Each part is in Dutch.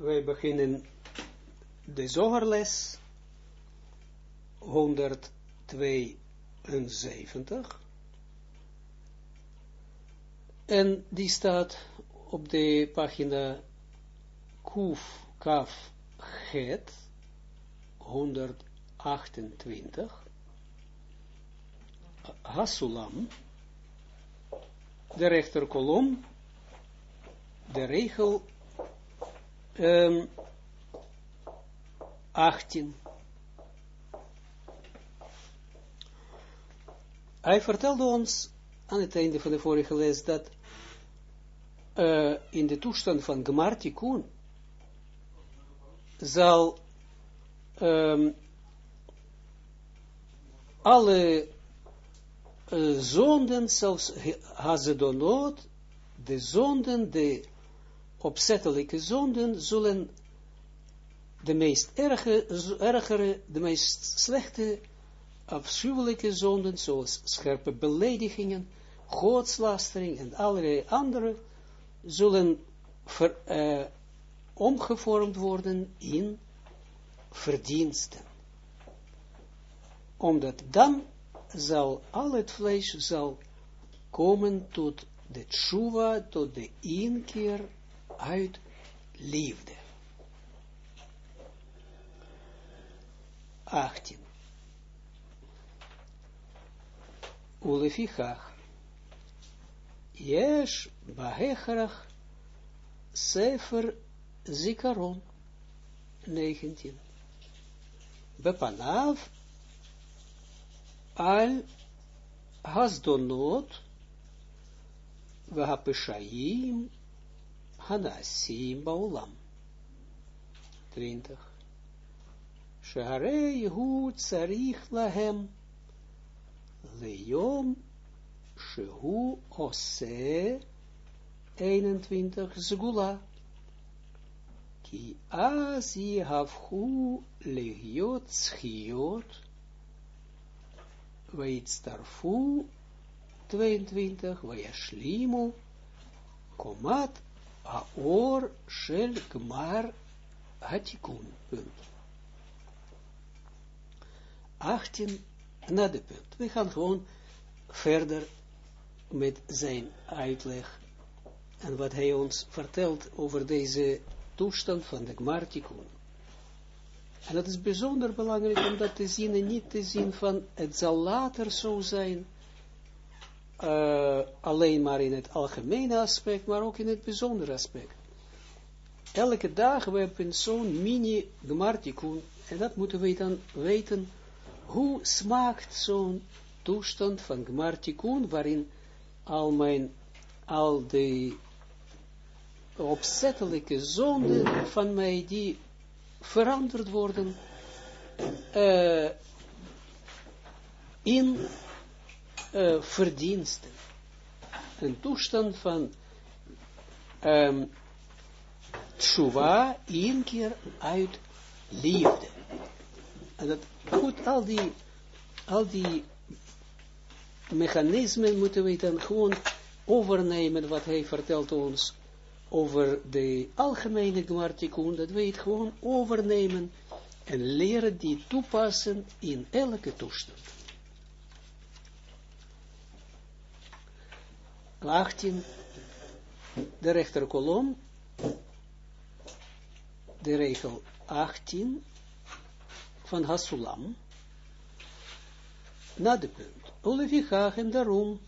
wij beginnen de zogerles 172 en die staat op de pagina Kuf Kaf Het 128 Hasulam de rechterkolom de regel um, 18. Hij vertelde ons aan het einde van de vorige les dat uh, in de toestand van Gmartikun zal um, alle uh, zonden, zelfs Hazedonot, de zonden, de opzettelijke zonden zullen de meest erge, ergere, de meest slechte, afschuwelijke zonden, zoals scherpe beledigingen, godslastering en allerlei andere, zullen uh, omgevormd worden in verdiensten. Omdat dan zal al het vlees zal komen tot de tshuva, tot de inkeer uit liefde. 18. Ulefichach. Yesh bahecharach sefer zikaron. 19. Bepanav al hasdonot v'hapeshayim hanasim baulam. 20. Shaharei hu tsarich lahem. Leyom shehu ose. 21 zgula. Ki az yhavhu legiot schiot starfu 22 vayashlimu komat aor shel gmar hatikun punt 18 na de punt. We gaan gewoon verder met zijn uitleg en wat hij ons vertelt over deze toestand van de Gmartikun. En dat is bijzonder belangrijk om dat te zien en niet te zien van het zal later zo zijn, uh, alleen maar in het algemene aspect, maar ook in het bijzondere aspect. Elke dag we hebben zo'n mini Gmartikun en dat moeten we dan weten hoe smaakt zo'n toestand van Gmartikun, waarin al mijn, al de opzettelijke zonden van mij, die veranderd worden uh, in uh, verdiensten. Een toestand van um, tshuva, één keer uit liefde. En dat goed, al die, al die mechanismen moeten we dan gewoon overnemen wat hij vertelt ons over de algemene Gmartikun, dat we het gewoon overnemen en leren die toepassen in elke toestand. 18, de rechterkolom, de regel 18, van Hasulam, na de punt. Olevichach en daarom,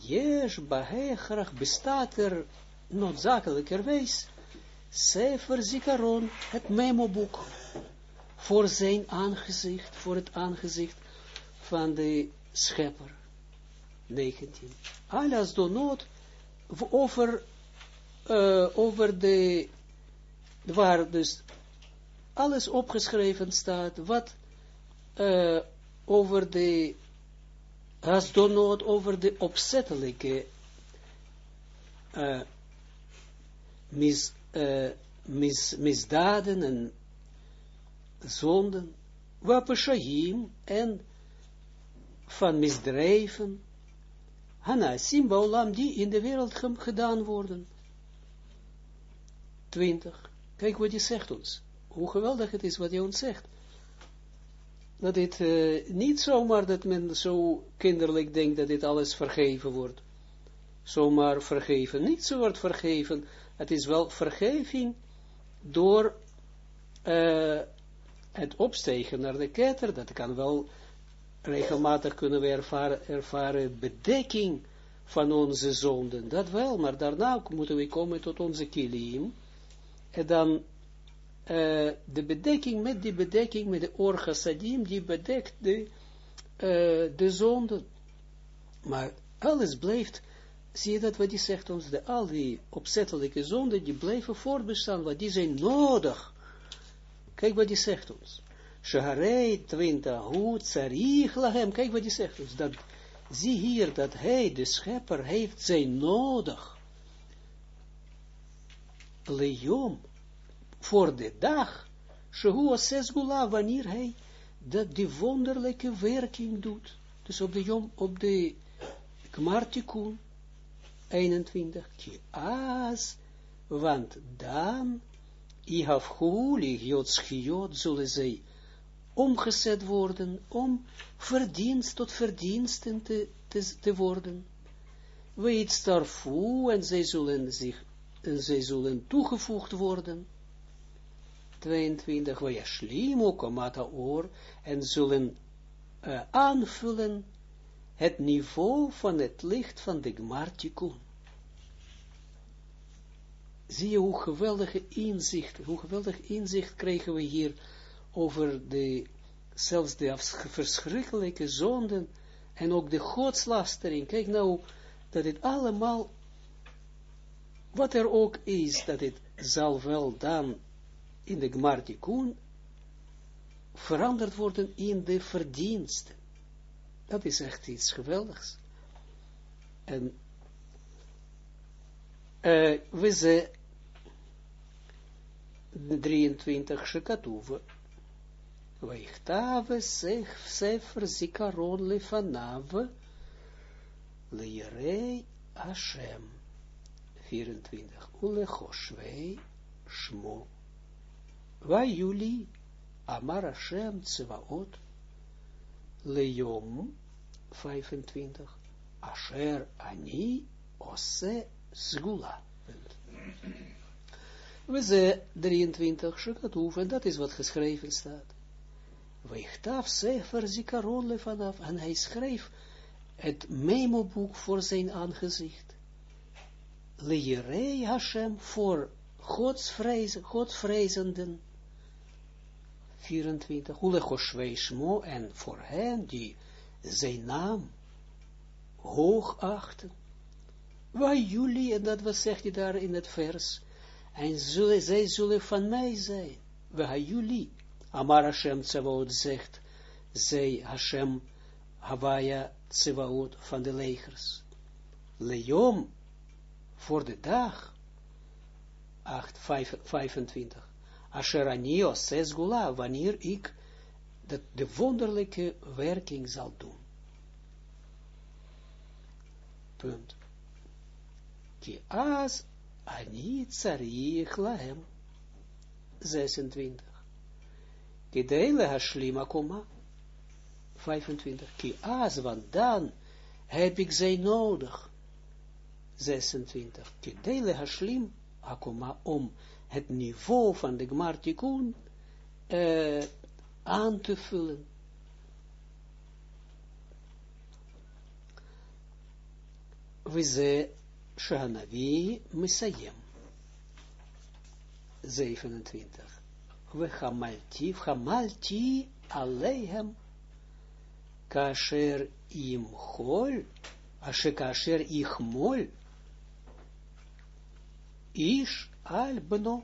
Jesh Bahechrach bestaat er noodzakelijkerwijs Sefer Zikaron, het memoboek, voor zijn aangezicht, voor het aangezicht van de schepper. 19. Alles donot over, uh, over de, waar dus alles opgeschreven staat, wat uh, over de hasdonot, over de opzettelijke uh, mis, uh, mis, misdaden en zonden, wapeshahim en van misdrijven, Hana, Simba die in de wereld gedaan worden. 20. Kijk wat hij zegt ons. Hoe geweldig het is wat hij ons zegt. Dat dit uh, niet zomaar dat men zo kinderlijk denkt dat dit alles vergeven wordt. Zomaar vergeven. Niet zo wordt vergeven. Het is wel vergeving door uh, het opstegen naar de ketter. Dat kan wel regelmatig kunnen we ervaren, ervaren bedekking van onze zonden. Dat wel, maar daarna moeten we komen tot onze kilim. En dan uh, de bedekking, met die bedekking, met de orgasadim, die bedekt de, uh, de zonden. Maar alles blijft, zie je dat wat die zegt ons, de, al die opzettelijke zonden, die blijven voortbestaan, want die zijn nodig. Kijk wat die zegt ons. Shaharei twinta hu tsarich lahem. Kijk wat hij zegt. Dat, zie hier dat hij, de schepper, heeft zijn nodig. Leom, voor de dag, Shehu Asesgula, wanneer hij dat die wonderlijke werking doet. Dus op de Jom, op de Gmartikun 21, Kiaz, want dan, Ihafhu, Ligiot Schiot, zullen zij omgezet worden, om verdienst tot verdiensten te, te, te worden. Weet starfu, en zij zullen zich, en zij zullen toegevoegd worden. 22, Vajashlimu, komata oor, en zullen uh, aanvullen het niveau van het licht van de Gmartikun. Zie je hoe geweldige inzicht, hoe geweldig inzicht krijgen we hier over de, zelfs de verschrikkelijke zonden en ook de godslastering. Kijk nou, dat het allemaal, wat er ook is, dat het zal wel dan in de Gmartikun veranderd worden in de verdiensten. Dat is echt iets geweldigs. En uh, we zijn 23 shekatuve Weichtave sefer zikaron lefanav leirei Hashem. 24. Ulechoshvei shmo. Vayuli amar Hashem tsevaot leyom 25. Asher ani ose zgula. We ze 23 shekatoef, en dat is wat geschreven staat. Weichtaf Sefer Zikaron vanaf. En hij schreef het memoboek voor zijn aangezicht. Lejerei Hashem voor godsvrezen, godsvrezenden. 24. Ulechoshvei Shmo en voor hen die zijn naam hoog achten. Waar jullie, en dat wat zegt hij daar in het vers, en zullen, zij zullen van mij zijn. Waar jullie, Amar Hashem Tsevaot zegt, zij Hashem Havaya Tsevaot van de legers. Leom voor de dag, 8, 25. Asheranio zes gula, wanneer ik dat de wonderlijke werking zal doen. Punt. Ki as ani tsarich lahem. 26. Kideile hashlima koma. 25. Ki az, want dan heb ik zij nodig. 26. Kideile hashlim akoma om het niveau van de Gmartikun uh, aan te vullen. Vize Shahanavi Misayem. 27 we hamalti, hamalti aleihem, kasher im hol, ashe kasher ich mol, ish al bno,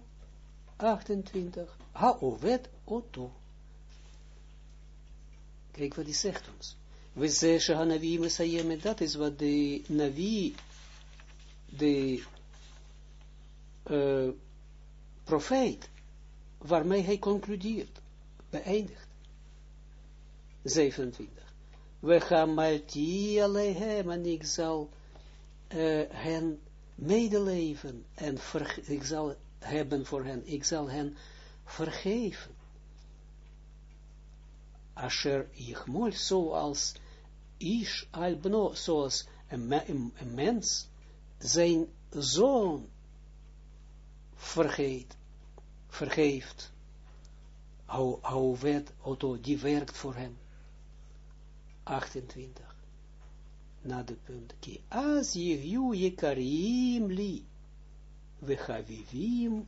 28, haovet oto. Kijk wat hij zegt ons. We zeggen Hanavi Messiah, dat is wat de Navi, de uh, waarmee hij concludeert, beëindigt. 27. We gaan malti alehem en ik zal uh, hen medeleven en ik zal hebben voor hen, ik zal hen vergeven. Asher Yichmol, zoals Ish al zoals een mens zijn zoon vergeet, vergeeft, hou, hou wet, auto, die werkt voor hem. 28. Na de punt. Ki az yehyu yekarim li, vechavivim,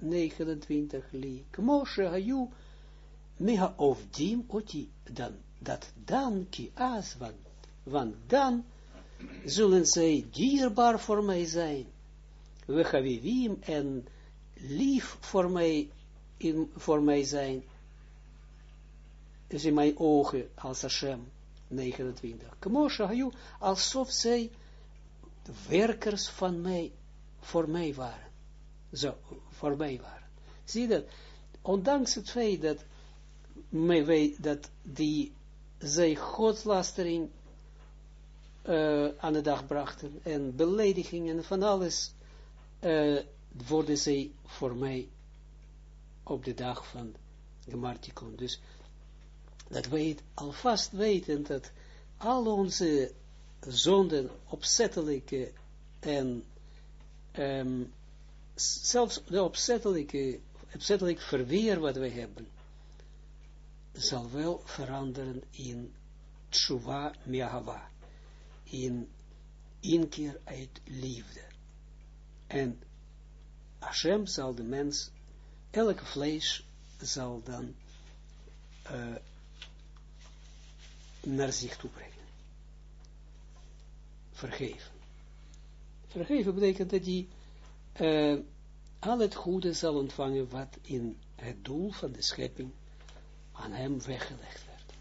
29 li, kmoshe hayu, meha dim oti, dan, dat dan, ki az, want, want dan, zullen zij dierbaar voor mij zijn, we havivim en lief voor mij, in, voor mij zijn, dus in mijn ogen als Hashem, 29. Kmoshe hayu, alsof zij werkers van mij, voor mij waren. Zo, voor mij waren. Zie dat, ondanks het feit dat, mij, dat die, zij godslastering uh, aan de dag brachten, en beledigingen van alles, uh, worden zij voor mij op de dag van de martikon. Dus dat wij alvast weten dat al onze zonden, opzettelijke en um, zelfs de opzettelijke, opzettelijk verweer wat wij hebben, zal wel veranderen in tshuva miahava, in inkeer uit liefde. En Hashem zal de mens, elke vlees zal dan uh, naar zich toe brengen. Vergeven. Vergeven betekent dat hij uh, al het goede zal ontvangen wat in het doel van de schepping aan hem weggelegd werd.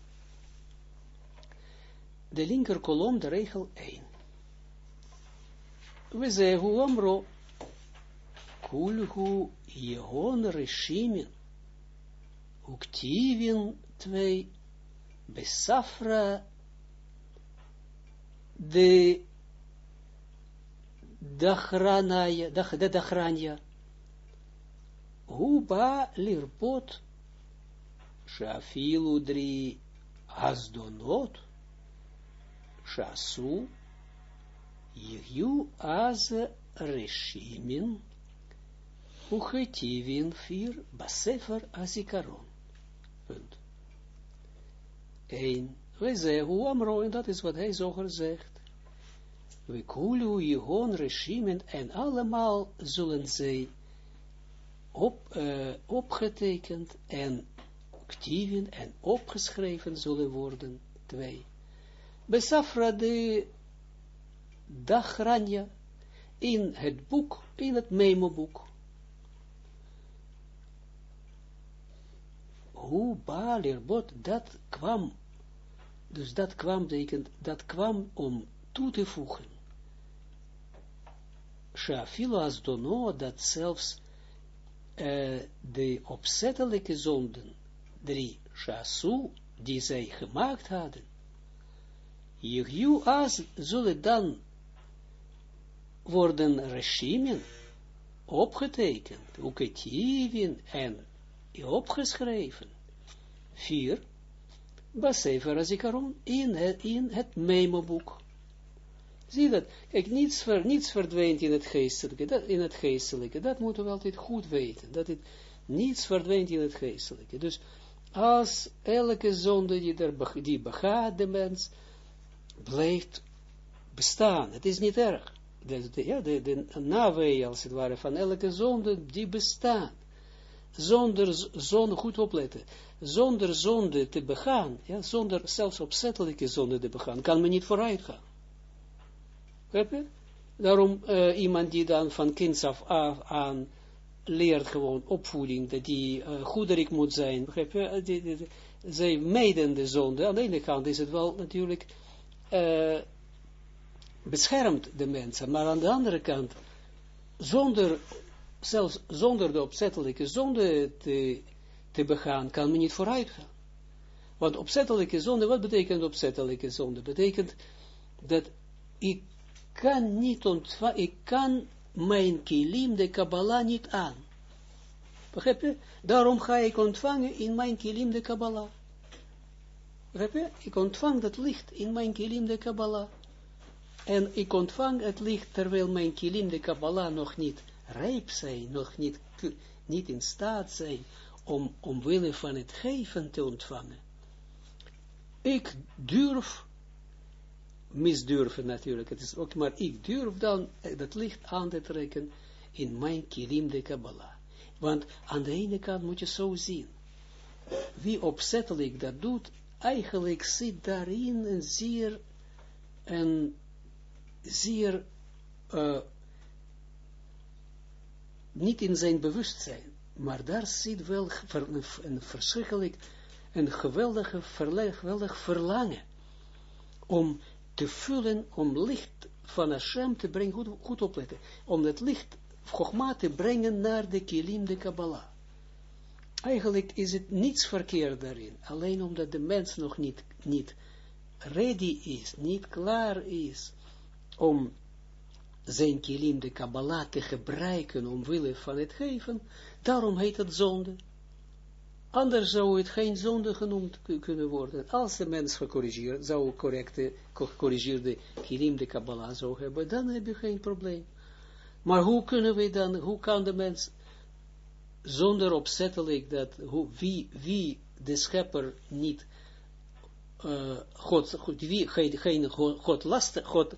De linker kolom, de regel 1. We zeggen, Amro, kulhu jehon reshimin, uktivin 2, besafra de dachranaya, de dachranja, Huba lirpot, shafilu dri asdonot, shasu, yihyu az reshimin, uchetivin fir basefer azikaron. Punt. 1. We zeggen, Amro, en dat is wat hij zoger zegt. We kulu jehon regimen en allemaal zullen zij op, uh, opgetekend en actieven en opgeschreven zullen worden. 2. Besafra de Dachranja in het boek, in het memo-boek. Hoe Balerbot, dat kwam dus dat kwam, betekent, dat kwam om toe te voegen. Shafilo as dono, dat zelfs uh, de opzettelijke zonden, drie shasu, die zij gemaakt hadden, Jehu as zullen dan worden regimen opgetekend, uketieven en opgeschreven. Vier, Basefer Azikaron in het, in het memoboek. Zie dat? Kijk, niets, ver, niets verdwijnt in het geestelijke. Dat, in het geestelijke. Dat moeten we altijd goed weten. Dat het niets verdwijnt in het geestelijke. Dus als elke zonde die, er, die begaat mens, blijft bestaan. Het is niet erg. De, de, ja, de, de als het ware, van elke zonde, die bestaan zonder zonde, goed opletten, zonder zonde te begaan, ja, zonder zelfs opzettelijke zonde te begaan, kan men niet vooruit gaan. Begrijp Daarom uh, iemand die dan van kinds af aan leert gewoon opvoeding, dat die uh, goederik moet zijn, begrijp je, eh, zij mijden de zonde, aan de ene kant is het wel natuurlijk beschermt de mensen, maar aan de andere kant, zonder zelfs zonder de opzettelijke zonde te, te begaan, kan men niet vooruit gaan. Want opzettelijke zonde, wat betekent opzettelijke zonde? Betekent dat ik kan niet ontvangen, ik kan mijn kilim, de Kabbalah, niet aan. Begrijp je? Daarom ga ik ontvangen in mijn kilim de Kabbalah. Begrijp je? Ik ontvang dat licht in mijn kilim de Kabbalah. En ik ontvang het licht terwijl mijn kilim de Kabbalah nog niet rijp zijn, nog niet, niet in staat zijn om omwille van het geven te ontvangen. Ik durf, misdurven natuurlijk, het is ook maar ik durf dan dat licht aan te trekken in mijn kilim de Kabbalah. Want aan de ene kant moet je zo zien, wie opzettelijk dat doet, eigenlijk zit daarin een zeer, een zeer, uh, niet in zijn bewustzijn, maar daar zit wel een verschrikkelijk, een geweldige, geweldig verlangen om te vullen, om licht van Hashem te brengen, goed, goed opletten, om het licht, Chogma te brengen naar de kilim de Kabbalah. Eigenlijk is het niets verkeerd daarin, alleen omdat de mens nog niet, niet ready is, niet klaar is om zijn kilim de Kabbalah te gebruiken omwille van het geven, daarom heet het zonde. Anders zou het geen zonde genoemd kunnen worden. Als de mens gecorrigeerd, zou correcte, gecorrigeerde kilim de Kabbalah zou hebben, dan heb je geen probleem. Maar hoe kunnen we dan, hoe kan de mens zonder opzettelijk dat, hoe, wie, wie de schepper niet, uh, God, God, wie, geen God, laster, God,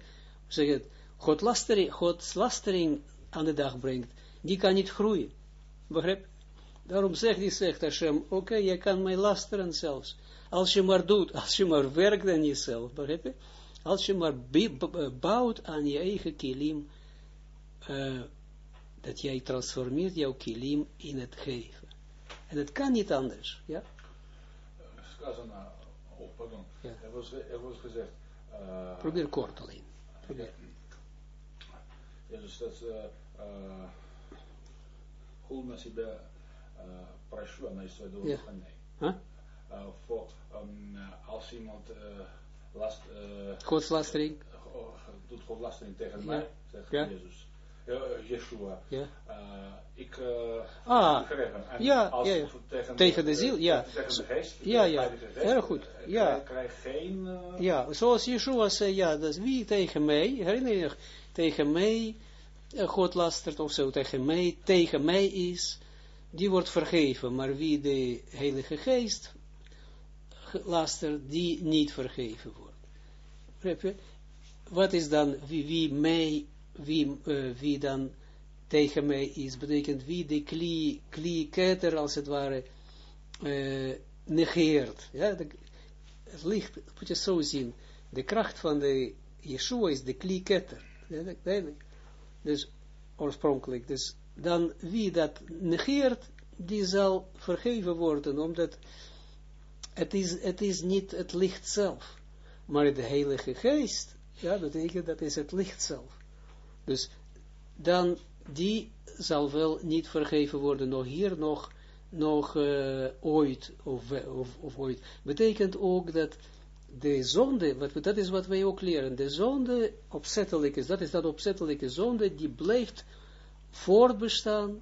zeg God lastering, Gods lastering aan de dag brengt, die kan niet groeien. Begrijp? Daarom zegt hij, zegt Hashem, oké, okay, je kan mij lasteren zelfs. Als je maar doet, als je maar werkt aan jezelf, begrijp je? Als je maar bouwt aan je eigen kilim, uh, dat jij transformeert jouw kilim in het geven. En het kan niet anders, ja? Oh, pardon. Ja. Er, was, er was gezegd... Uh, Probeer kort alleen. Probeer Ja, dus dat uh, hoe на себя прошу, она из своего yeah. huh? uh, voor, um, als iemand uh, last, uh, godslastering doet godslastering tegen yeah. mij, zegt yeah. Jezus. Yeshua. Ja. Uh, ik uh, ah, ja, als ja, ja. Tegen, tegen de, de ziel, ja. Tegen de geest. Ja, ja. Erg goed. Ja. Krijg geen... Uh, ja, zoals Yeshua zei, ja, dat wie tegen mij, herinner je tegen mij God lastert of zo, tegen mij, tegen mij is, die wordt vergeven, maar wie de Heilige Geest lastert, die niet vergeven wordt. Wat is dan, wie, wie mij wie, uh, wie dan tegen mij is, betekent wie de kli, als het ware uh, negeert. Ja, de, het licht, moet je zo zien, de kracht van de Yeshua is de kli keter. Dus oorspronkelijk, dus dan wie dat negeert, die zal vergeven worden, omdat het is, het is niet het licht zelf, maar de Heilige Geest, ja, betekent dat is het licht zelf. Dus dan, die zal wel niet vergeven worden, nog hier, nog, nog uh, ooit, of, of, of ooit. Betekent ook dat de zonde, wat, dat is wat wij ook leren, de zonde opzettelijke, dat is dat opzettelijke zonde, die blijft voortbestaan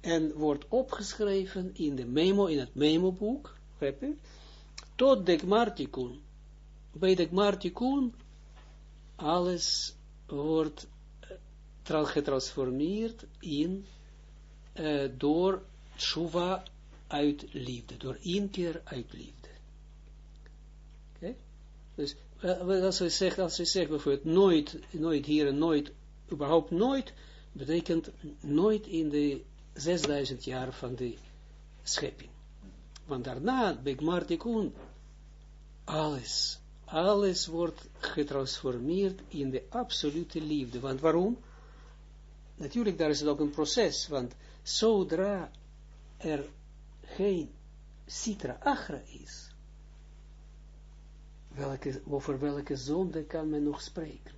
en wordt opgeschreven in de memo, in het memoboek, tot de Gmartikun. Bij de Gmartikun, alles wordt uh, getransformeerd in, uh, door tshuva uit liefde, door inkeer uit liefde. Dus, uh, als we zeggen, als we zeggen bijvoorbeeld nooit, nooit hier en nooit, überhaupt nooit, betekent nooit in de 6000 jaar van de schepping. Want daarna, bij Gmartikun, alles alles wordt getransformeerd in de absolute liefde. Want waarom? Natuurlijk, daar is het ook een proces, want zodra er geen citra agra is, over welke zonde kan men nog spreken?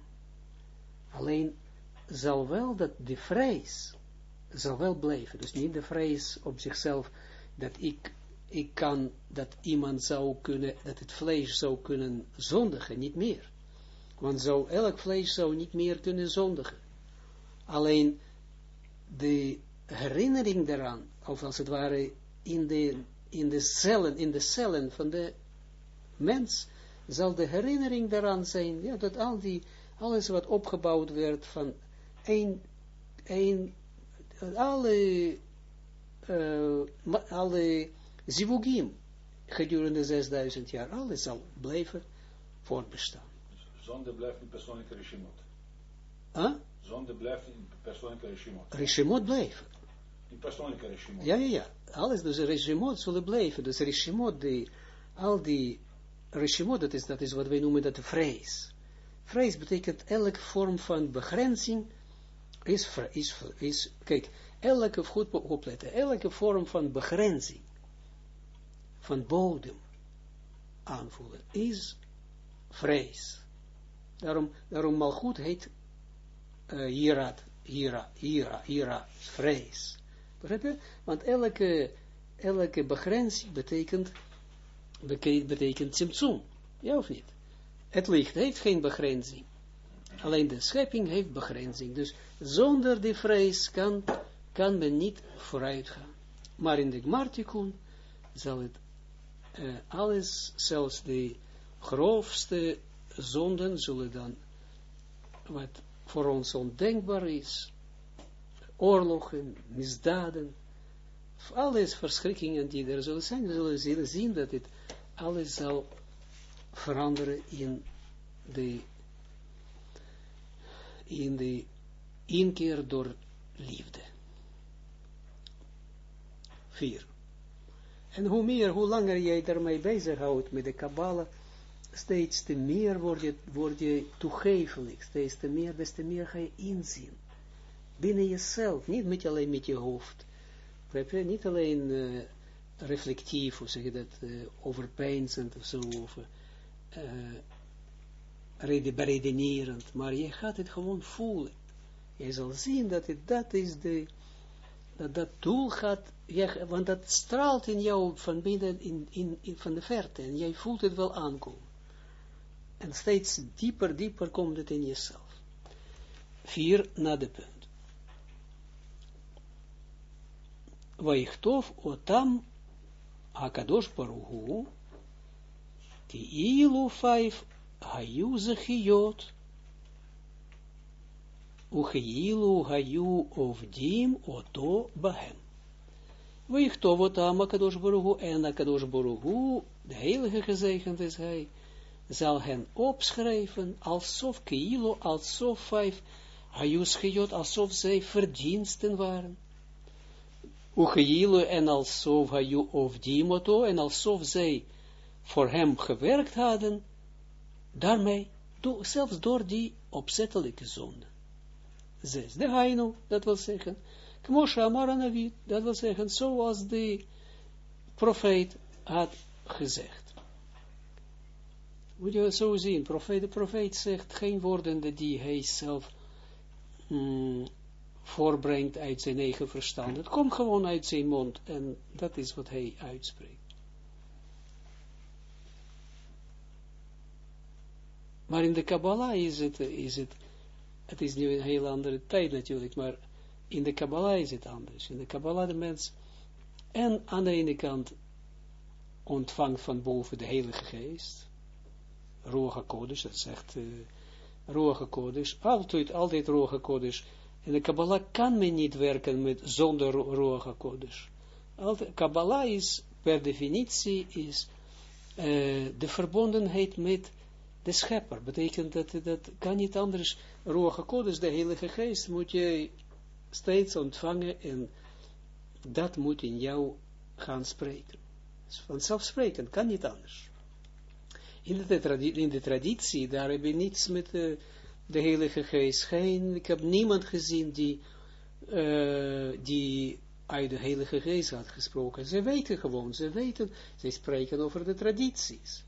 Alleen zal wel dat de vrees zal wel blijven. Dus niet de vrees op zichzelf dat ik ik kan dat iemand zou kunnen, dat het vlees zou kunnen zondigen, niet meer. Want zo, elk vlees zou niet meer kunnen zondigen. Alleen de herinnering daaraan, of als het ware in de, in de cellen, in de cellen van de mens, zal de herinnering daaraan zijn, ja, dat al die, alles wat opgebouwd werd van één, één alle, uh, alle zivugim gedurende 6000 jaar, alles zal blijven voortbestaan. Zonde blijft in persoonlijke regimot. Huh? Zonde blijft in persoonlijke regimot. Regimot blijven. In persoonlijke regimot. Ja, ja, ja. Alles, dus regimot zullen blijven. Dus regimot, die, al die regimot, dat is, dat is wat wij noemen dat vrees. Vrees betekent elke vorm van begrenzing is, is, is kijk, elke, goed opletten, elke vorm van begrenzing, van bodem aanvoelen, is vrees. Daarom, daarom malgoed heet uh, hirat, hira, hira, hira, vrees. Want elke, elke begrenzing betekent, betekent simtsum. Ja of niet? Het licht heeft geen begrenzing. Alleen de schepping heeft begrenzing. Dus zonder die vrees kan, kan men niet vooruit gaan. Maar in de Gmartikun zal het uh, alles, zelfs de grofste zonden zullen dan, wat voor ons ondenkbaar is, oorlogen, misdaden, alles verschrikkingen die er zullen zijn, zullen zullen zien dat dit alles zal veranderen in de in de inkeer door liefde. 4. En hoe meer, hoe langer jij daarmee bezighoudt met de Kabbalah, steeds te meer word je, word je toegevelijk, steeds te meer, des te meer ga je inzien. Binnen jezelf, niet met alleen met je hoofd. Niet alleen uh, reflectief, hoe zeg je dat, uh, overpeinzend of zo, of uh, beredenerend, maar je gaat het gewoon voelen. Je zal zien dat het, dat is de, dat dat doel gaat, je, want dat straalt in jou van binnen, in, in, van de verte, en jij voelt het wel aankomen. En steeds dieper, dieper komt het in jezelf. Vier, na de punt. Waichtov otam akadosh baruhu ki ilu vijf hayu zechiyot, ucheilu hayu ovdim oto bahem. Wichtov otam akadosh baruhu, en akadosh baruhu, de heilige gezegend is hij, zal hen opschrijven, alsof keilo, alsof vijf, zechiyot, alsof zij verdiensten waren. Ucheilu en alsof hayu ovdim oto, en alsof zij voor hem gewerkt hadden, daarmee, do, zelfs door die opzettelijke zonde. Zes, de Hainu, dat wil zeggen, Kmosha Amaranavid, dat wil zeggen, zoals de profeet had gezegd. Moet je zo zien, profeet, de profeet zegt geen woorden die hij zelf mm, voorbrengt uit zijn eigen verstand. Het komt gewoon uit zijn mond en dat is wat hij uitspreekt. Maar in de Kabbalah is het, is het, het is nu een heel andere tijd natuurlijk, maar in de Kabbalah is het anders. In de Kabbalah de mens, en aan de ene kant ontvangt van boven de Heilige Geest, Roge Kodesh, dat zegt uh, Roge Kodesh, altijd, altijd Roge Kodesh. In de Kabbalah kan men niet werken met zonder Roge Kodesh. Altijd, Kabbalah is per definitie is uh, de verbondenheid met de schepper. Betekent dat, dat kan niet anders. Ruach Kodes, de Heilige Geest, moet je steeds ontvangen en dat moet in jou gaan spreken. Vanzelfsprekend, kan niet anders. In de, traditie, in de traditie, daar heb je niets met de, de Heilige Geest. Geen, ik heb niemand gezien die, uh, die uit de Heilige Geest had gesproken. Ze weten gewoon, ze weten, ze spreken over de tradities.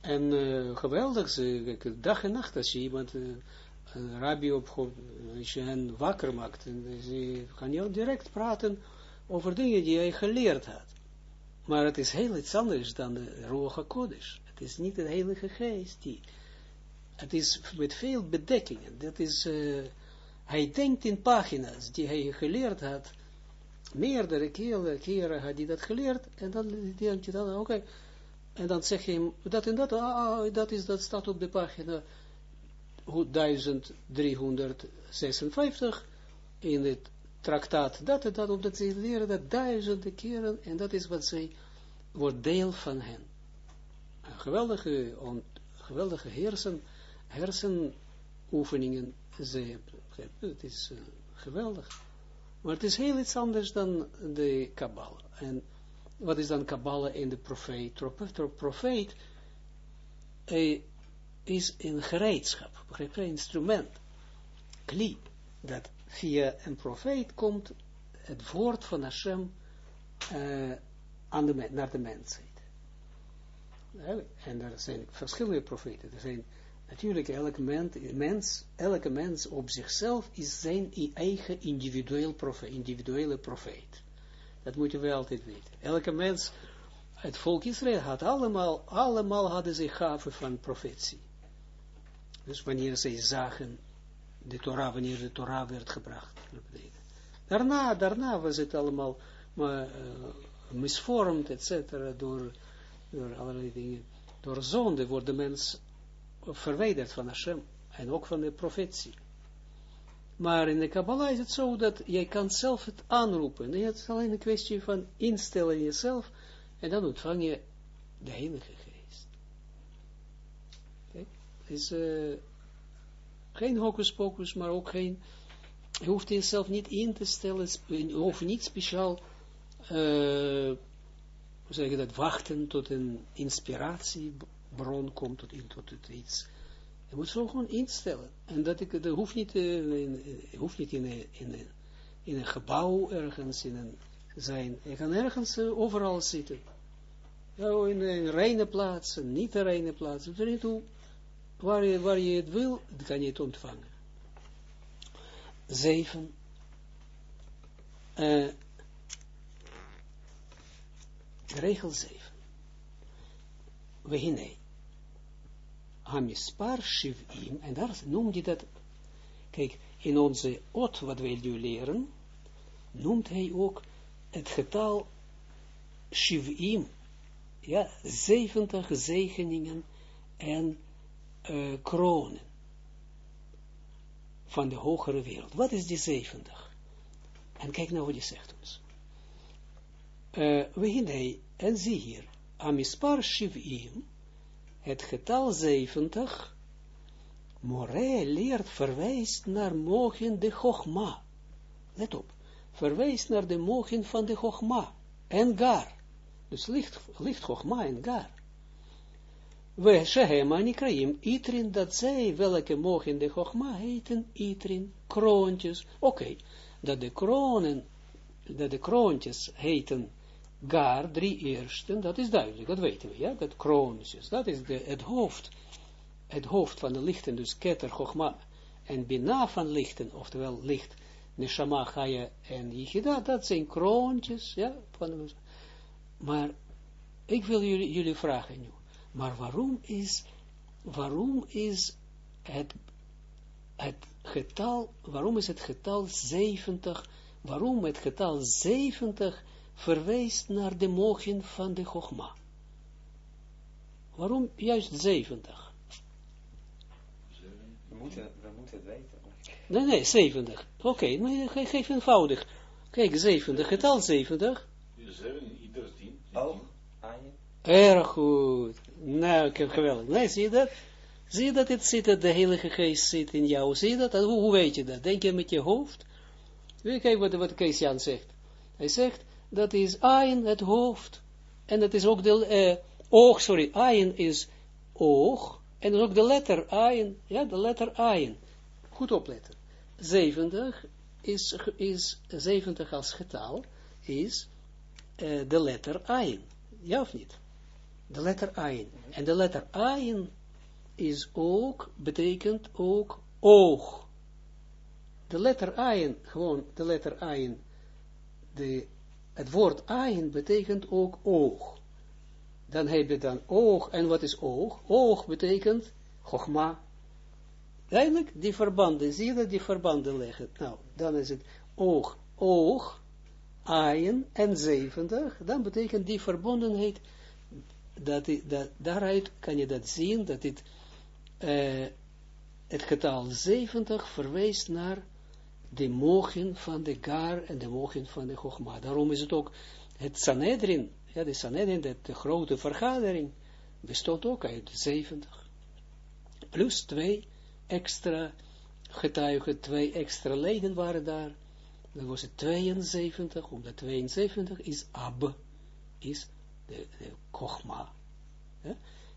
En uh, geweldig, ze, dag en nacht, als je iemand, uh, een rabbi op, als je hen wakker maakt, en ze kan je direct praten over dingen die hij geleerd had. Maar het is heel iets anders dan de Ruach Kodesh. Het is niet de Heilige Geest die. Het is met veel bedekkingen. Dat is, uh, hij denkt in pagina's die hij geleerd had, meerdere keren, keren had hij dat geleerd, en dan denk je dan, oké, en dan zeg je hem, dat en dat, ah, ah dat, is, dat staat op de pagina 1356 in het traktaat, dat en dat, omdat ze leren dat duizenden keren, en dat is wat zij, wordt deel van hen. Een geweldige, geweldige hersen, hersenoefeningen, ze, het is uh, geweldig. Maar het is heel iets anders dan de Kabbalah. En wat is dan Kabbalah in de profeet? De profeet is een gereedschap, je, instrument, kli, dat via een profeet komt het woord van Hashem uh, aan de, naar de mensheid. En er zijn verschillende profeten. Er zijn natuurlijk elke mens, elke mens op zichzelf is zijn eigen individueel profeet, individuele profeet. Dat moet je wel altijd weten. Elke mens, het volk Israël had allemaal, allemaal hadden ze gaven van profetie. Dus wanneer zij zagen de Torah, wanneer de Torah werd gebracht. Daarna, daarna was het allemaal maar, uh, misvormd, et cetera, door, door allerlei dingen. Door zonde wordt de mens verwijderd van Hashem en ook van de profetie. Maar in de Kabbalah is het zo dat jij kan zelf het aanroepen. En het is alleen een kwestie van instellen in jezelf en dan ontvang je de Heilige Geest. Kijk, is uh, geen hocus pocus, maar ook geen, je hoeft jezelf niet in te stellen, je hoeft niet speciaal, uh, hoe zeg je dat, wachten tot een inspiratiebron komt, tot, in, tot iets. Je moet zo gewoon instellen. En dat, ik, dat hoeft niet, uh, in, hoeft niet in, een, in, een, in een gebouw ergens in een, zijn. Je kan ergens overal zitten. Ja, in een reine plaats, niet een reine plaats. Het waar je, het wil, kan je het ontvangen. Zeven. Regel zeven. Wehine. Hamispar shivim. En daar noemt hij dat. Kijk, in onze ot, wat wij leren, noemt hij ook het getal shivim. Ja, zeventig zegeningen en uh, kronen van de hogere wereld. Wat is die 70? En kijk nou wat hij zegt ons. Uh, hinei, en zie hier, Amispar Shivim, het getal 70, Moré leert, verwijst naar mogen de Chogma. Let op, verwijst naar de mogen van de Chogma en Gar. Dus licht, licht Chogma en Gar. We shehema nikraim itrin, dat zij, welke mogen de chogma heten, itrin, kroontjes. Oké, dat de kronen, dat de kroontjes heten gar, drie eersten, dat is duidelijk, dat weten we, ja, dat kroontjes, dat is het hoofd, het hoofd van de lichten, dus keter, chogma, en bina van lichten, oftewel licht, neshama, chaya en yichida, dat zijn kroontjes, ja, maar ik wil jullie, jullie vragen nu, maar waarom is, waarom is het, het getal, waarom is het getal 70, waarom het getal 70 verwijst naar de mogen van de Chogma? Waarom juist 70? We moeten, we moeten het weten. Nee, nee, 70. Oké, okay, maar geef eenvoudig. Kijk, 70, getal 70. 7, ieder 10. Oh, aan Erg goed. Nou, ik heb geweldig. Nee, zie je dat? Zie je dat het zit, dat de Heilige Geest zit in jou? Zie je dat? Hoe, hoe weet je dat? Denk je met je hoofd? Wil je kijken wat, wat Kees Jan zegt? Hij zegt, dat is Ayin, het hoofd. En dat is ook de, uh, oog, sorry, Ayin is oog. En ook de letter Ayin, ja, de letter Ayin. Goed opletten. 70 is, is 70 als getal, is uh, de letter Ayin. Ja of niet? de letter Ayin. En de letter Ayin is ook, betekent ook oog. De letter Ayin, gewoon de letter Ayin, de, het woord Ayin betekent ook oog. Dan heb je dan oog, en wat is oog? Oog betekent Chogma, Duidelijk, die verbanden, zie je dat die verbanden leggen. Nou, dan is het oog, oog, aaien en 70, dan betekent die verbondenheid, dat, dat, daaruit kan je dat zien, dat dit, uh, het getal 70 verwijst naar de mogen van de gar en de mogen van de Chogma. Daarom is het ook het Sanhedrin, ja, de Sanhedrin, de, de grote vergadering, bestond ook uit 70. Plus twee extra getuigen, twee extra leden waren daar. Dan was het 72, omdat 72 is Ab, is de, de Kochma.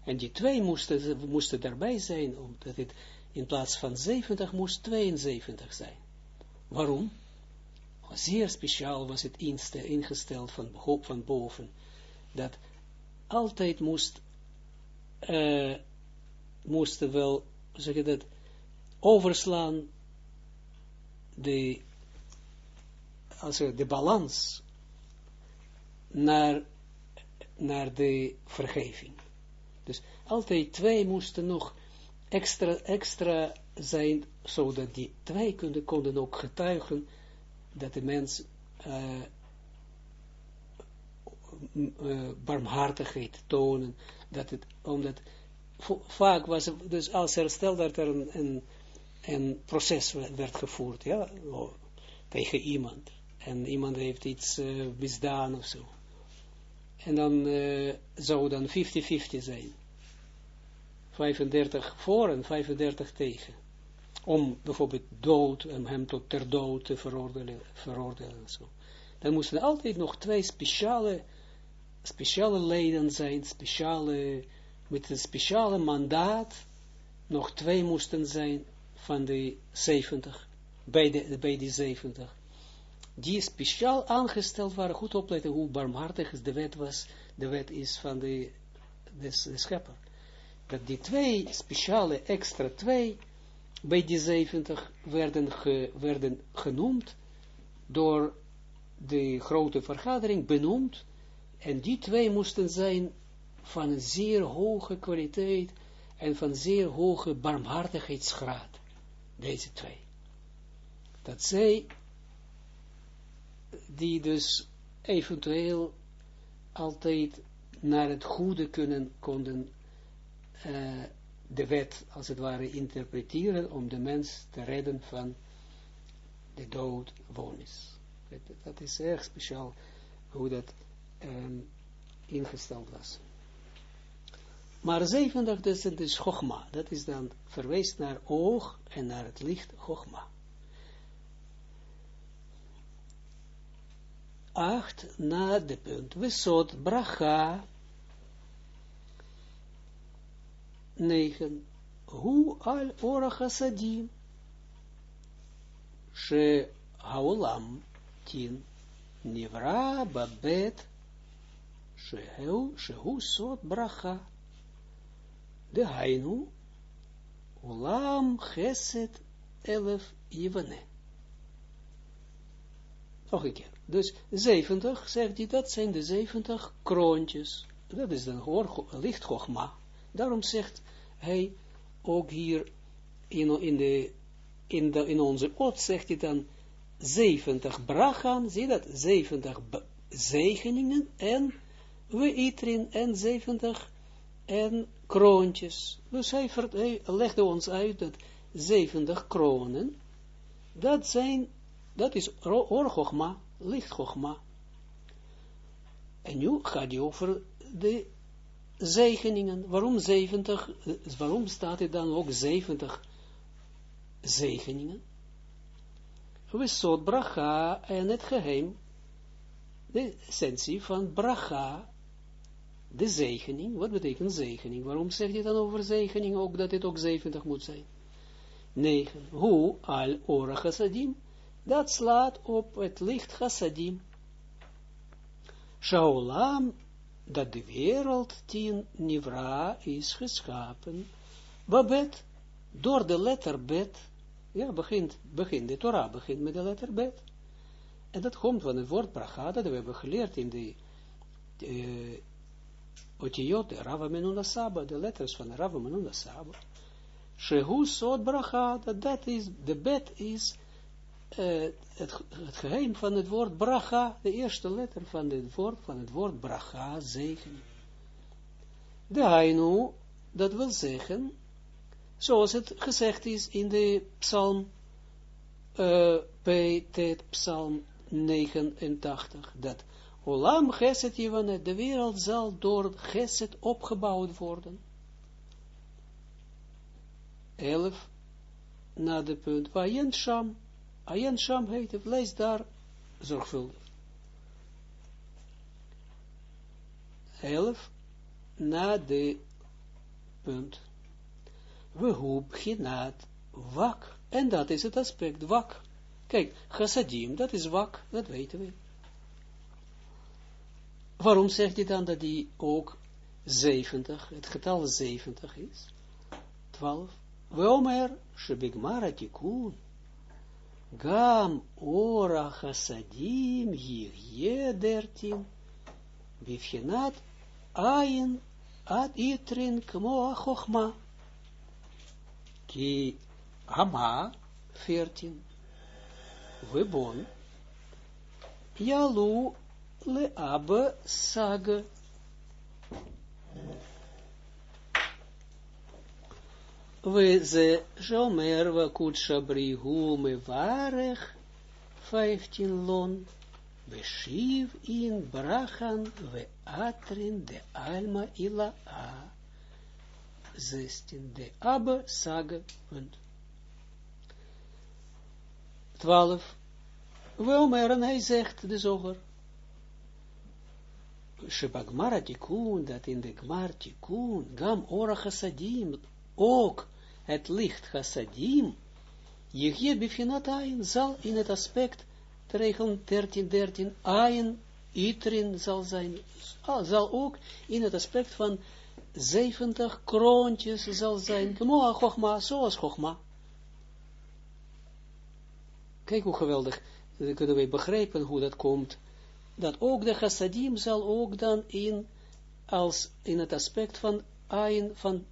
En die twee moesten, moesten daarbij zijn, omdat het in plaats van 70 moest 72 zijn. Waarom? Zeer speciaal was het ingesteld van, van boven, dat altijd moest, uh, moesten wel, zeg je dat, overslaan de, also de balans naar, naar de vergeving. Dus altijd twee moesten nog extra, extra zijn, zodat die twee konden, konden ook getuigen dat de mens uh, uh, barmhartigheid tonen, dat het, omdat vaak was dus als er stel dat er een, een, een proces werd gevoerd, ja, tegen iemand, en iemand heeft iets uh, misdaan of zo, en dan zou dan 50-50 zijn, 35 voor en 35 tegen om bijvoorbeeld dood, hem tot ter dood te veroordelen, veroordelen en zo. Dan moesten altijd nog twee speciale, speciale leden zijn, speciale, met een speciale mandaat, nog twee moesten zijn van de 70, bij, de, bij die 70, die speciaal aangesteld waren, goed opletten hoe barmhartig de wet was, de wet is van de, de, de schepper. Dat die twee speciale, extra twee, bij die 70 werden, werden genoemd door de grote vergadering benoemd en die twee moesten zijn van een zeer hoge kwaliteit en van zeer hoge barmhartigheidsgraad. Deze twee. Dat zij, die dus eventueel altijd naar het goede kunnen, konden uh, de wet, als het ware, interpreteren om de mens te redden van de dood wonis. Dat is erg speciaal hoe dat um, ingesteld was. Maar 37 dat is dus Chogma. Dat is dan verwezen naar oog en naar het licht Chogma. 8 na de punt. We zot bracha 9. Hu al ora chassadim. She haolam tin. Nivra babet. Shehu, sot bracha. De hainu. Olam chesed elef yivane. Nog een keer. Dus 70, zegt hij, dat zijn de 70 kroontjes. Dat is dan hoor, licht Chogma. Daarom zegt hij ook hier in, in, de, in, de, in onze ot zegt hij dan 70 brachan, zie dat, 70 zegeningen en we itrin en 70 en kroontjes. Dus hij, hij legde ons uit dat 70 kronen, dat zijn, dat is orgogma, lichtgogma. En nu gaat hij over de zegeningen. Waarom 70? Waarom staat er dan ook 70 zegeningen? We zot bracha en het geheim, de essentie van bracha, de zegening. Wat betekent zegening? Waarom zegt hij dan over zegening ook dat dit ook 70 moet zijn? 9. Hoe al ora chassadim? Dat slaat op het licht chassadim. Shaolam dat de wereld tien nivra is geschapen, babet, door de letter bet, ja, begint, begint, de Torah begint met de letter bet, en dat komt van het woord bracha, dat we hebben geleerd in de uh, de Rava Menuna Saba, de letters van Rava Menuna Saba, Shehu sod bracha, dat dat is, de bet is uh, het, het geheim van het woord bracha, de eerste letter van het woord, van het woord bracha, zegen. De hainu, dat wil zeggen, zoals het gezegd is in de psalm, uh, Tet, psalm 89, dat Olam Geset Jevanet, de wereld zal door Geset opgebouwd worden. 11 na de punt, Vayen Sham, Ayen Sham heet het, lees daar zorgvuldig. 11 na de punt. We hoep ginaat wak. En dat is het aspect wak. Kijk, chassadim, dat is wak, dat weten we. Waarom zegt hij dan dat die ook 70, het getal 70 is? 12. Weomer, shebigmara tikun, gam ora chassadim yigye dertin, bifchenat ayin ad itrin kmo chochma. Ki ama 14. Webon. Jalu le abe We ze jomer we kutsha brihu me varech 15 lon. Beshiv in brachan we atrin de alma ila a. 16 de abe sage punt. 12. Wel, en hij zegt de zoger. Shebagmara tikun, dat in de gmar tikun, gam ora chassadim, ook het licht chassadim, je bevindt ayin, zal in het aspect, regel 13, 13, ayin, itrin zal zijn, zal ook in het aspect van 70 kroontjes zal zijn, Chogma, zoals. Kijk hoe geweldig, dan kunnen wij begrijpen hoe dat komt, dat ook de chassadim zal ook dan in, als in het aspect van een van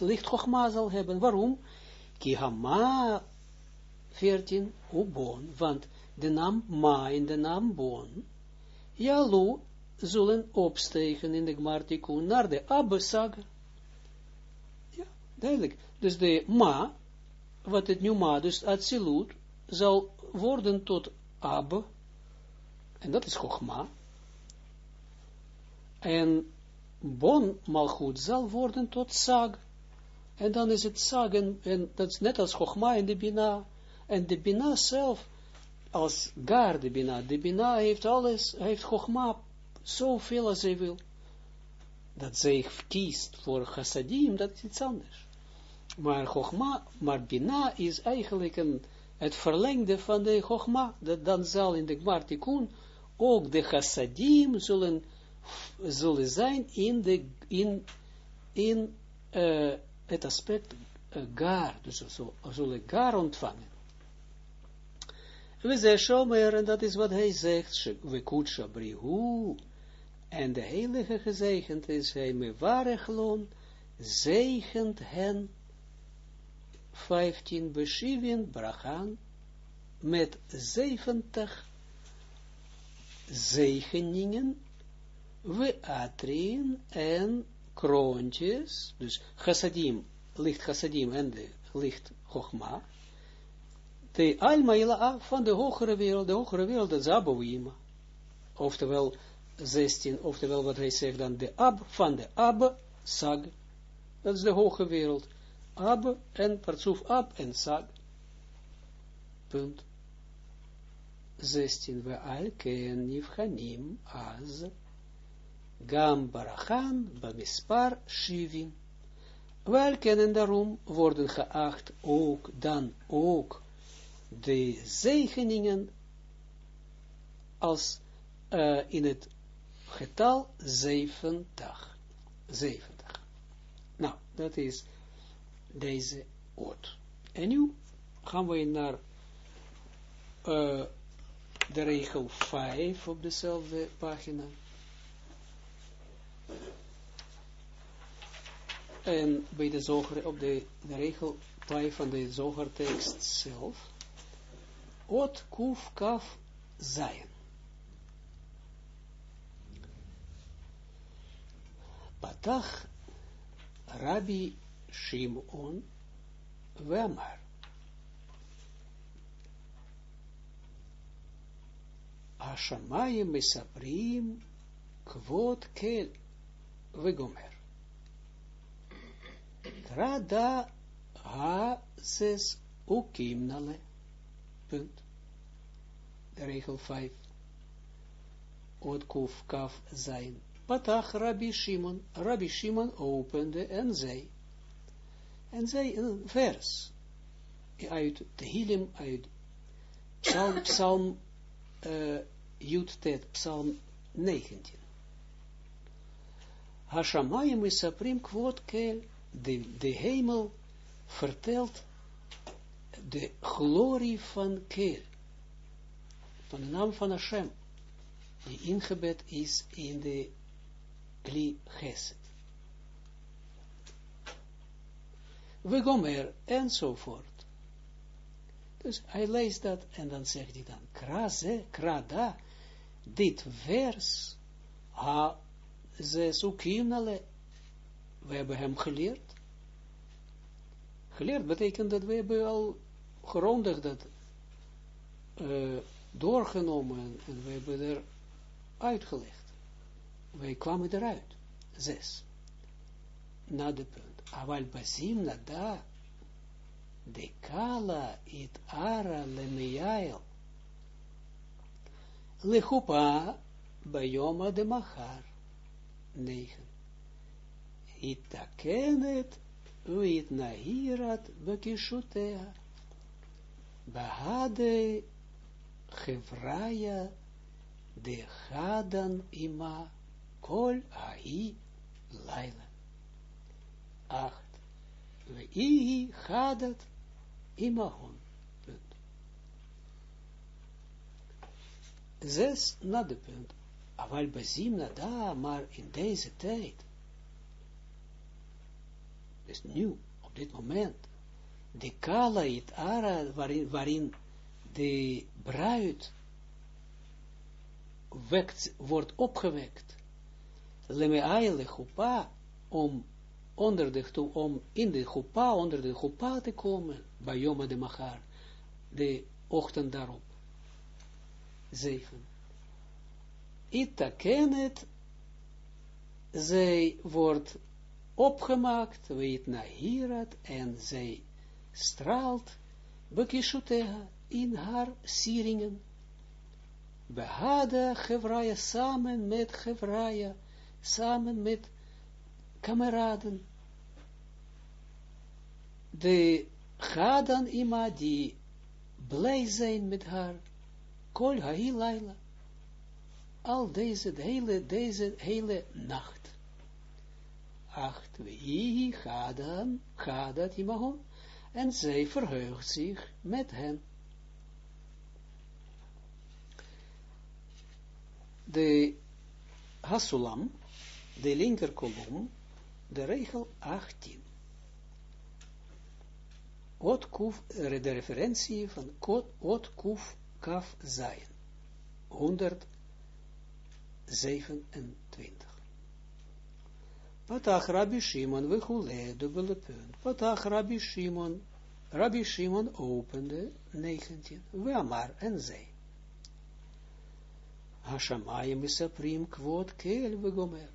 licht Chogma zal hebben. Waarom? Ki hama 14, ubon, want de naam ma in de naam bon, jalu zullen opstegen in de Gmartikun naar de Abbe-saga. Ja, duidelijk. Dus de ma, wat het nu ma, dus Atsilut, zal worden tot Abbe, en dat is Chogma. En Bon Malchut zal worden tot Sag. En dan is het Sag, en, en dat is net als Chogma en de Bina. En de Bina zelf, als Gar de Bina, de Bina heeft alles, heeft Chogma zoveel als zij wil. Dat zij kiest voor chassadim, dat is iets anders. Maar Chogma, maar Bina is eigenlijk een, het verlengde van de Chogma. Dat dan zal in de Gmartikun ook de chassadim zullen, zullen zijn in, de, in, in uh, het aspect uh, gar, dus zo, zullen gar ontvangen. We zeggen Shomer, en dat is wat hij zegt, we kutsha brihu, en de heilige gezegend is hij me ware gelon, zegent hen, 15 beschivin brachan, met 70 zegeningen, we atrien en kroontjes, dus chassadim, licht chassadim en de licht chogma, de alma van de hogere wereld, de hogere wereld, dat is oftewel 16, oftewel wat hij zegt dan de ab van de ab, sag, dat is de hoge wereld, ab en partsoef ab en sag, punt. 16, we al ken nifchanim az, gam barachan bamispar shivin. Wel kennen daarom worden geacht ook dan ook de zegeningen als uh, in het getal 70. 70. Nou, dat is deze oot. En nu gaan we naar uh, de regel 5 op dezelfde pagina. En bij de zoger, op de, de regel 5 van de zogertekst zelf, Ot kuf kaf zijn. Patach Rabbi Shimon Vemar. Ashamayim mesaprim kvot kel vegomer. Trada ha zes ukimnale. Punt. Regel 5. Ot kuf kaf zijn. Patach Rabbi Shimon. Rabbi Shimon opende en zei. En zei een vers. Uit Tehillim, uit Psalm, Psalm uh, Judtet, Psalm 19. Hashamayim is Saprim kwot kel. De, de hemel vertelt de glorie van Keel, van de naam van Hashem, die ingebed is in de Kli Geset. We gomer, enzovoort. Dus hij leest dat en dan zegt hij dan, kraze, krada, dit vers, ha, ze sukimnale, we hebben hem geleerd. Geleerd betekent dat we hebben al grondig dat uh, doorgenomen en we hebben er uitgelegd. Wij kwamen eruit. Zes. Na de punt. Aval basim da de kala it ara lemeyael lechupa bayoma de machar. Negen. Itakenet uit nahirat bekishutea. Bahade Gevraya de Hadan ima kol ai laila. Acht. Vei hadat imahon. Punt. Zes na de punt. Aval bazim na da, maar in deze tijd. Dus nu, op dit moment de kala it ara, waarin, waarin de bruid wekt, wordt opgewekt, lemeaile chupa, om onder de, om in de chupa, onder de chupa te komen, bij Yoma de Machar, de ochtend daarop. Zeven. Ita kenet, zij wordt opgemaakt, weet nahirat, en zij straalt, bekishuteha, in haar sieringen, behada Gevraya, samen met Gevraya, samen met kameraden, de Gadan ima die blij zijn met haar, kol hahi laila, al deze, de hele, deze hele nacht. Acht, we gadan, gadat imahom, en zij verheugt zich met hen. De Hasulam, de linker kolom, de regel 18. Ot kuf, de referentie van Ot kuf kaf zijn. 100 27. Patach Rabbi Shimon, we goele, dubbele punt. Patach Rabbi Shimon, Rabbi Shimon opende, 19. We amar en zei. Hashamayim is kwot keel we gomer.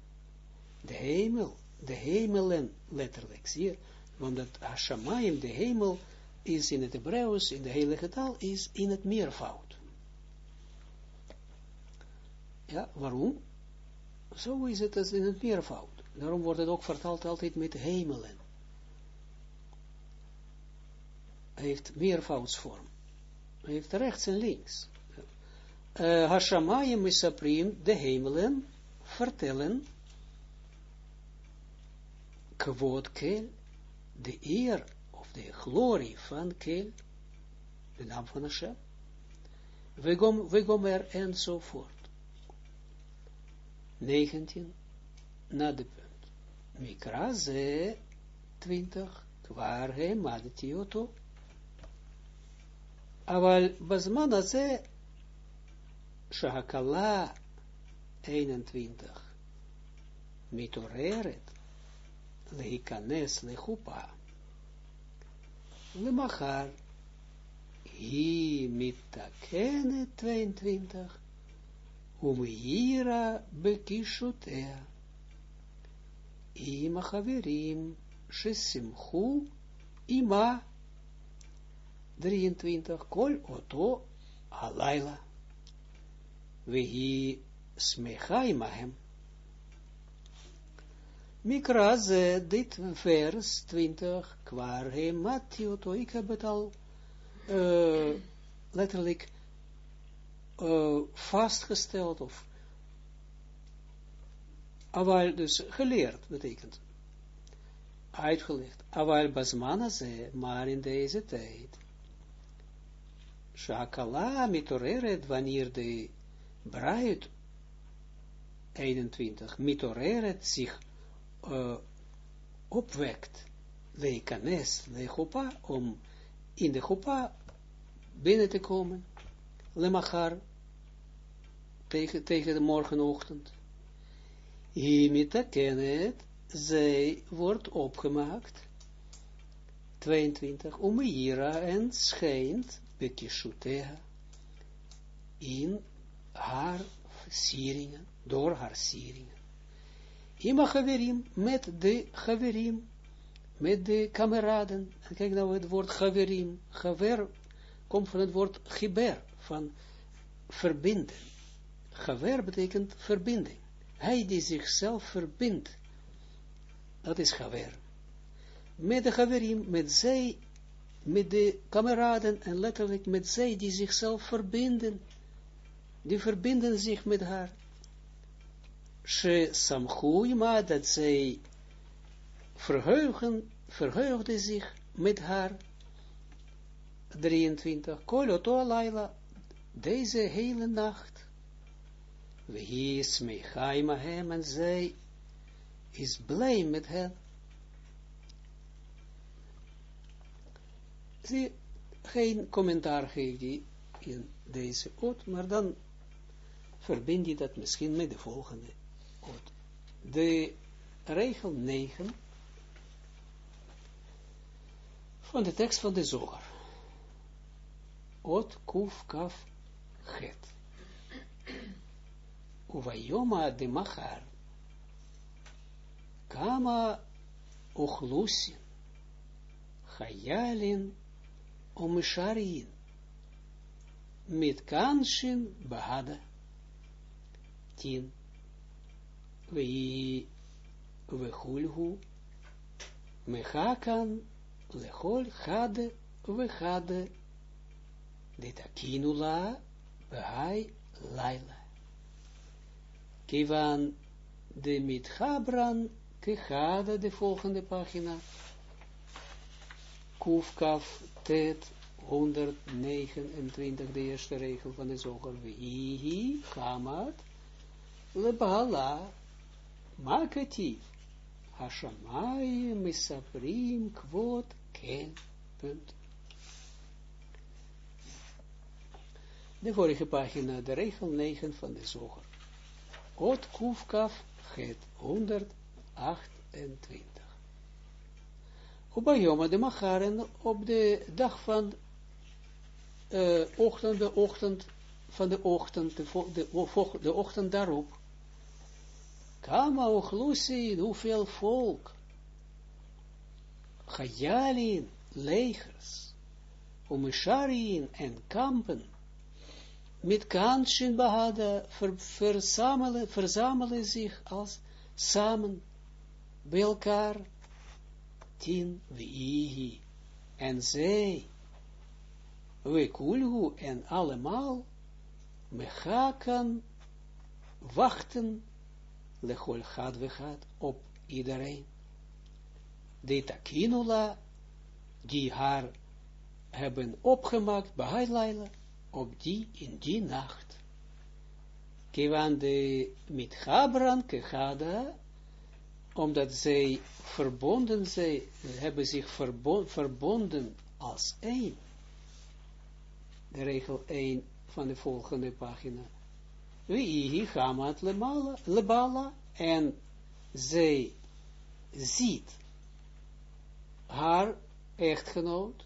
De hemel, de hemelen, letterlijk, zie je, want dat Hashamayim, de hemel, is in het Hebreeuws, in de heilige taal, is in het meervoud. Ja, waarom? Zo is het als in het meervoud. Daarom wordt het ook vertaald altijd met hemelen. Hij heeft meervoudsvorm. Hij heeft rechts en links. Uh, Hashamayim Misaprim, de hemelen, vertellen, kwot de eer of de glorie van kel, de naam van Hashem, Wegomer enzovoort. 19, na de Mikra ze 20, waar hij madeti oto. אבל בזמן הזה, שהכלה 21 מתעוררת להיכנס לחופה, למחר היא מתקנת 22 ומאירה בקישותיה עם החברים ששמחו עמה 23 כל אותו הלילה והיא שמחה עמהם Mikra ze dit vers 20, kwaar he Matteo, ik heb het al uh, letterlijk uh, vastgesteld, of aval, dus geleerd, betekent, uitgelegd, aval basmana ze, maar in deze tijd, shakala mitoreret, wanneer de bruid, 21, mitoreret zich uh, opwekt, leikanes, lechopa, om in de chopa binnen te komen, lemachar, tegen, tegen de morgenochtend. Himita kennet, zij wordt opgemaakt, 22, Umeira en schijnt, bekishutea, in haar sieringen, door haar sieringen. Ima Haverim, met de Haverim, met de kameraden. En kijk nou het woord Haverim. Haver komt van het woord Giber, van verbinden. Haver betekent verbinding. Hij die zichzelf verbindt. Dat is Haver. Met de Haverim, met zij, met de kameraden en letterlijk met zij die zichzelf verbinden. Die verbinden zich met haar. She samchuima, dat zij verheugen, verheugde zich met haar 23, koloto laila, deze hele nacht, we is mechaima hem en zij is blij met hen. Zie, geen commentaar geeft hij in deze oot, maar dan verbind je dat misschien met de volgende. De regel 9 van de tekst van de zoger. Ot kuf kaf het. Uvayoma de machar. Kama ochlusin. Chayalin omisharin. Mit kanshin bahada. Tien. Wei vechulhu mechakan lechol chade vechade ditakinula behai laila. Kivan de mitchabran kechade de volgende pagina. Kufkaf tet 129 de eerste regel van de zoger. Vihi gamat lebala Makati. Hashamai misaprim kwot ken. Punt. De vorige pagina, de regel 9 van de zoger. Ot kufkaf het 128. Op Bayoma de Macharen op de dag van uh, ochtend, de ochtend van de ochtend, de, de, de ochtend daarop, Kama ochlusin, hoeveel volk. Chajalin, legers. Umisharin en kampen. Met kanshin bahada ver, verzamelen, verzamelen zich als samen bij elkaar. Tien vihi. En zij. We kulhu en allemaal. Mechakan wachten lechol gaat we op iedereen. De takinula, die haar hebben opgemaakt, bij Laila, op die, in die nacht. Kiwan de mit Habran kechada, omdat zij verbonden zij, hebben zich verbo verbonden als één. De regel 1 van de volgende pagina. Wie gamat lebala en zij ziet haar echtgenoot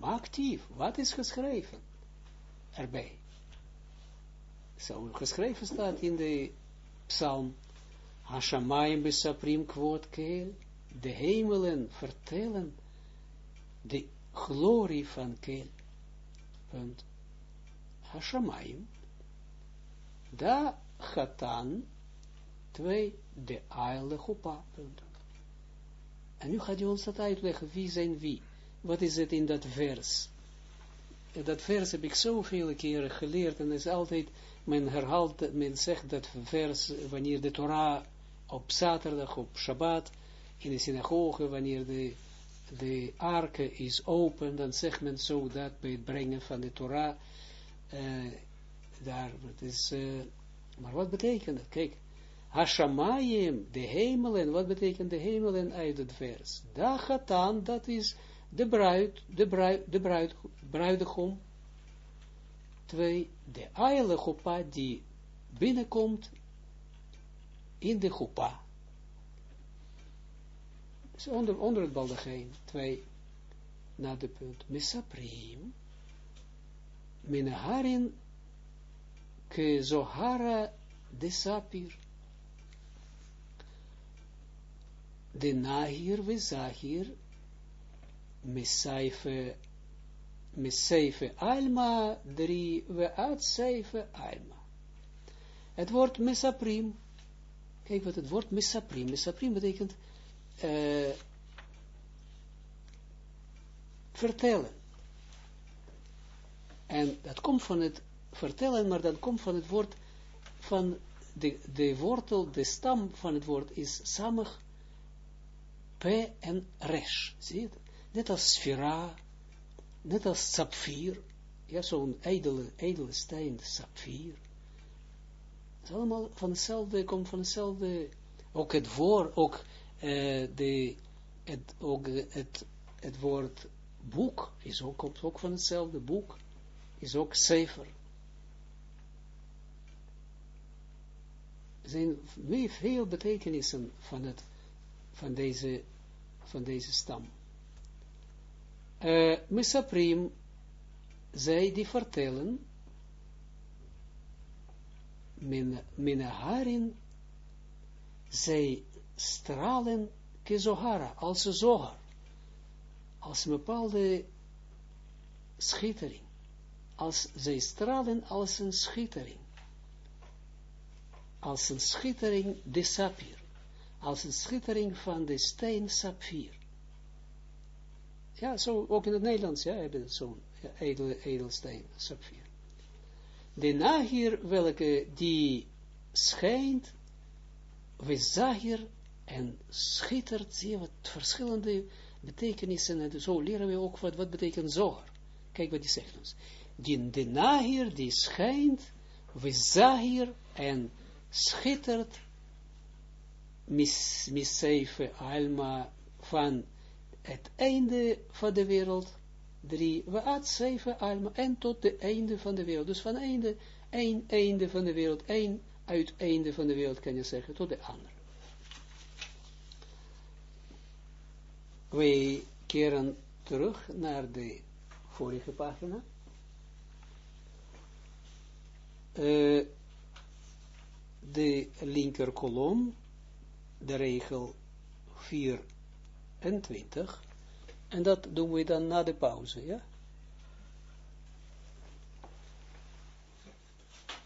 actief. Wat is geschreven erbij? Zo geschreven staat in de psalm Hashamayim besaprim kwot keel. De hemelen vertellen de glorie van keel. Punt. Hashamayim. Da gatan. Twee. De aile chupa. En nu gaat hij ons dat uitleggen. Wie zijn wie? Wat is het in dat vers? Dat vers heb ik zoveel keren geleerd. En is altijd, men herhaalt, men zegt dat vers, wanneer de Torah op zaterdag, op Shabbat, in de synagoge, wanneer de, de arke is open, dan zegt men zo dat bij het brengen van de Torah, uh, daar, is, uh, maar wat betekent dat? Kijk, Hashamayim, de hemelen, wat betekent de hemelen uit het vers? Dachatan, dat is de bruid, de bruid, de bruid, bruidegom. Twee, de eile gopa die binnenkomt in de chuppah. Dus onder, onder het baldegijn, twee, na de punt, misaprim, minaharin, ke zohara de sapir, de nahir we zahir, misaife, misaife alma, drie, we atsaife alma. Het woord misaprim, Kijk wat het woord misaprim. Misaprim betekent uh, vertellen. En dat komt van het vertellen, maar dat komt van het woord van de, de wortel, de stam van het woord is samig, p en resh. Zie je Net als sfera, net als sapfir. Ja, zo'n edele, edele steen, sapfir is allemaal van hetzelfde, komt van hetzelfde, ook het woord, ook, uh, de, het, ook het, het woord boek is ook, komt ook van hetzelfde boek, is ook cijfer. Er zijn veel betekenissen van, het, van, deze, van deze stam. Uh, Misaprim, zij die vertellen, min, harin, zij stralen kezohara, als een zoger, als een bepaalde schittering, als zij stralen als een schittering, als een schittering de als een schittering van de steen sapir. Ja, zo ook in het Nederlands, ja, hebben zo'n ja, edel, edelsteen, sapir de nagir, welke die schijnt, we zagir en schittert, zie je wat verschillende betekenissen, en zo leren we ook wat, wat betekent zoger. Kijk wat die zegt ons. Die, de die schijnt, we zagir en schittert, mis, alma, van het einde van de wereld, drie, waat zeven alma, en tot de einde van de wereld. Dus van einde, één einde van de wereld, één uiteinde van de wereld, kan je zeggen, tot de andere. Wij keren terug naar de vorige pagina. Uh, de linker kolom, de regel 24, en dat doen we dan na de pauze, ja.